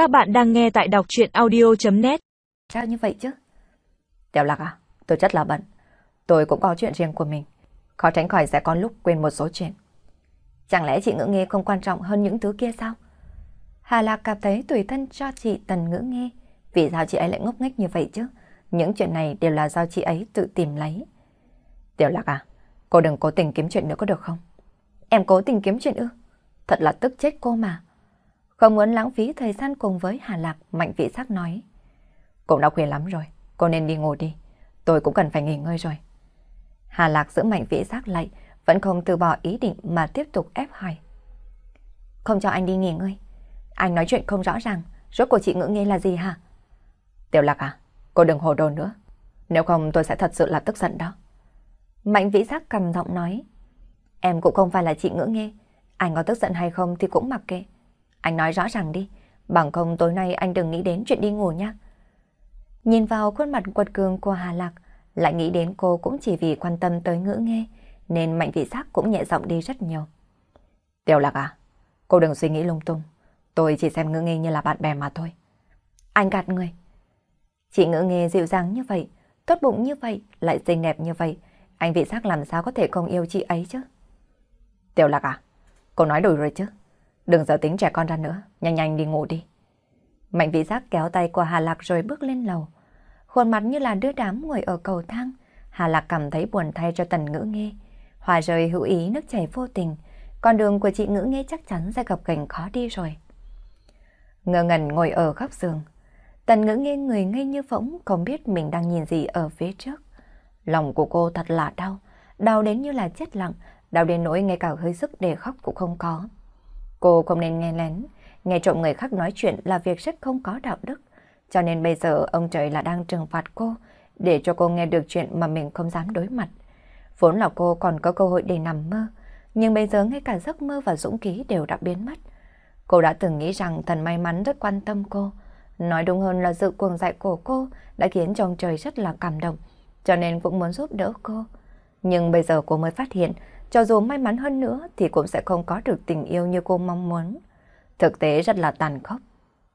Các bạn đang nghe tại đọc chuyện audio.net Sao như vậy chứ? Tiểu Lạc à, tôi rất là bận. Tôi cũng có chuyện riêng của mình. Khó tránh khỏi sẽ có lúc quên một số chuyện. Chẳng lẽ chị ngữ nghe không quan trọng hơn những thứ kia sao? Hà Lạc cảm thấy tùy thân cho chị Tần ngữ nghe. Vì sao chị ấy lại ngốc nghếch như vậy chứ? Những chuyện này đều là do chị ấy tự tìm lấy. Tiểu Lạc à, cô đừng cố tình kiếm chuyện nữa có được không? Em cố tình kiếm chuyện ư? Thật là tức chết cô mà. Không muốn lãng phí thời gian cùng với Hà Lạc, Mạnh Vĩ Sắc nói. Cũng đã khuya lắm rồi, cô nên đi ngủ đi. Tôi cũng cần phải nghỉ ngơi rồi. Hà Lạc giữ Mạnh Vĩ Sắc lại, vẫn không từ bỏ ý định mà tiếp tục ép hỏi. Không cho anh đi nghỉ ngơi. Anh nói chuyện không rõ ràng, rốt của chị ngữ nghe là gì hả? Tiểu Lạc à, cô đừng hồ đồ nữa. Nếu không tôi sẽ thật sự là tức giận đó. Mạnh Vĩ Giác cầm giọng nói. Em cũng không phải là chị ngữ nghe. Anh có tức giận hay không thì cũng mặc kệ. Anh nói rõ ràng đi, bằng không tối nay anh đừng nghĩ đến chuyện đi ngủ nhé. Nhìn vào khuôn mặt quật cường của Hà Lạc, lại nghĩ đến cô cũng chỉ vì quan tâm tới ngữ nghe, nên mạnh vị giác cũng nhẹ giọng đi rất nhiều. Tiểu Lạc à, cô đừng suy nghĩ lung tung, tôi chỉ xem ngữ nghe như là bạn bè mà thôi. Anh gạt người. Chị ngữ nghe dịu dàng như vậy, tốt bụng như vậy, lại xinh đẹp như vậy, anh vị giác làm sao có thể không yêu chị ấy chứ? Tiểu Lạc à, cô nói đủ rồi chứ? Đừng giờ tính trẻ con ra nữa, nhanh nhanh đi ngủ đi. Mạnh vị giác kéo tay của Hà Lạc rồi bước lên lầu. Khuôn mặt như là đứa đám ngồi ở cầu thang. Hà Lạc cảm thấy buồn thay cho tần ngữ nghe. Hòa rời hữu ý nước chảy vô tình. Con đường của chị ngữ nghe chắc chắn sẽ gặp cảnh khó đi rồi. Ngơ ngẩn ngồi ở góc giường. Tần ngữ nghe người ngây như phỗng không biết mình đang nhìn gì ở phía trước. Lòng của cô thật là đau. Đau đến như là chết lặng. Đau đến nỗi ngay cả hơi sức để khóc cũng không có. Cô không nên nghe lén, nghe trộm người khác nói chuyện là việc rất không có đạo đức. Cho nên bây giờ ông trời là đang trừng phạt cô, để cho cô nghe được chuyện mà mình không dám đối mặt. Vốn là cô còn có cơ hội để nằm mơ, nhưng bây giờ ngay cả giấc mơ và dũng khí đều đã biến mất. Cô đã từng nghĩ rằng thần may mắn rất quan tâm cô. Nói đúng hơn là sự cuồng dại của cô đã khiến trong trời rất là cảm động, cho nên cũng muốn giúp đỡ cô. Nhưng bây giờ cô mới phát hiện cho dù may mắn hơn nữa thì cũng sẽ không có được tình yêu như cô mong muốn. Thực tế rất là tàn khốc.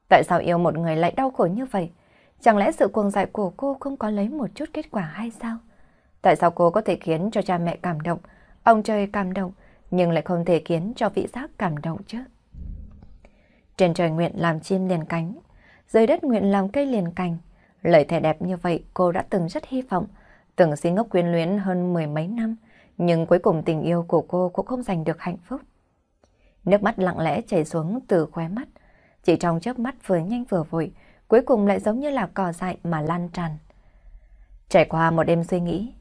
Tại sao yêu một người lại đau khổ như vậy? Chẳng lẽ sự cuồng dại của cô không có lấy một chút kết quả hay sao? Tại sao cô có thể khiến cho cha mẹ cảm động, ông trời cảm động, nhưng lại không thể khiến cho vị giác cảm động chứ? Trên trời nguyện làm chim liền cánh, dưới đất nguyện làm cây liền cành. Lời thề đẹp như vậy cô đã từng rất hy vọng, từng xin ngốc quyến luyến hơn mười mấy năm, nhưng cuối cùng tình yêu của cô cũng không giành được hạnh phúc. Nước mắt lặng lẽ chảy xuống từ khóe mắt, chỉ trong chớp mắt vừa nhanh vừa vội, cuối cùng lại giống như là cỏ dại mà lan tràn. Trải qua một đêm suy nghĩ,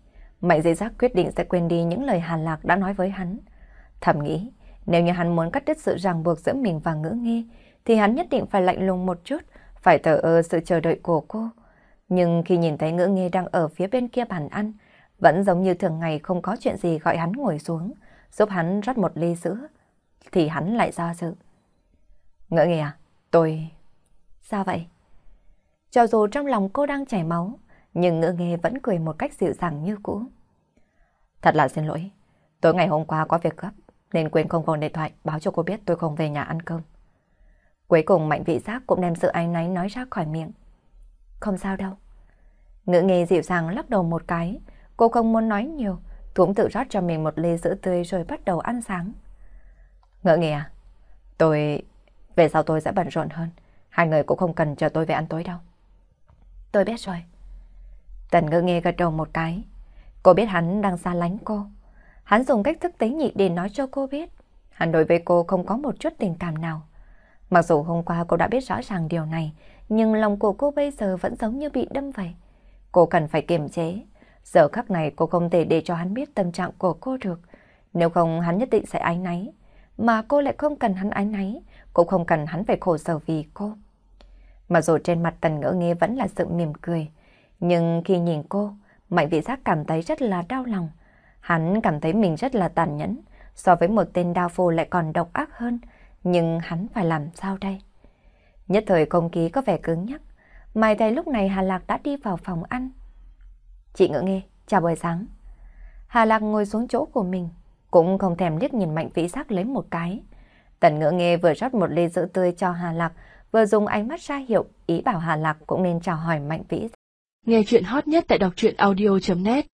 Mạnh dây giác quyết định sẽ quên đi những lời Hàn Lạc đã nói với hắn. Thầm nghĩ, nếu như hắn muốn cắt đứt sự ràng buộc giữa mình và ngữ nghi thì hắn nhất định phải lạnh lùng một chút, phải thờ ơ sự chờ đợi của cô. Nhưng khi nhìn thấy ngữ nghi đang ở phía bên kia bàn ăn, vẫn giống như thường ngày không có chuyện gì gọi hắn ngồi xuống, giúp hắn rót một ly sữa, thì hắn lại do dự. Ngỡ nghề à, tôi... Sao vậy? Cho dù trong lòng cô đang chảy máu, nhưng ngỡ nghề vẫn cười một cách dịu dàng như cũ. Thật là xin lỗi, tối ngày hôm qua có việc gấp, nên quên không gọi điện thoại báo cho cô biết tôi không về nhà ăn cơm. Cuối cùng mạnh vị giác cũng đem sự anh náy nói ra khỏi miệng. Không sao đâu. Ngữ nghề dịu dàng lắc đầu một cái, Cô không muốn nói nhiều, Thúm tự rót cho mình một ly sữa tươi rồi bắt đầu ăn sáng. Ngỡ nghề à? Tôi... Về sau tôi sẽ bận rộn hơn. Hai người cũng không cần chờ tôi về ăn tối đâu. Tôi biết rồi. Tần ngỡ nghề gật đầu một cái. Cô biết hắn đang xa lánh cô. Hắn dùng cách thức tế nhị để nói cho cô biết. Hắn đối với cô không có một chút tình cảm nào. Mặc dù hôm qua cô đã biết rõ ràng điều này, nhưng lòng của cô bây giờ vẫn giống như bị đâm vậy. Cô cần phải kiềm chế, Giờ khắc này cô không thể để cho hắn biết tâm trạng của cô được. Nếu không hắn nhất định sẽ ái náy. Mà cô lại không cần hắn ái náy, cũng không cần hắn phải khổ sở vì cô. Mà dù trên mặt tần ngỡ nghe vẫn là sự mỉm cười. Nhưng khi nhìn cô, mạnh vị giác cảm thấy rất là đau lòng. Hắn cảm thấy mình rất là tàn nhẫn, so với một tên đao phù lại còn độc ác hơn. Nhưng hắn phải làm sao đây? Nhất thời công ký có vẻ cứng nhắc. Mai thấy lúc này Hà Lạc đã đi vào phòng ăn. Chị ngỡ nghe, chào buổi sáng. Hà Lạc ngồi xuống chỗ của mình, cũng không thèm liếc nhìn mạnh vĩ giác lấy một cái. Tần ngỡ nghe vừa rót một ly sữa tươi cho Hà Lạc, vừa dùng ánh mắt ra hiệu ý bảo Hà Lạc cũng nên chào hỏi Mạnh Vĩ. Nghe chuyện hot nhất tại đọc truyện audio.net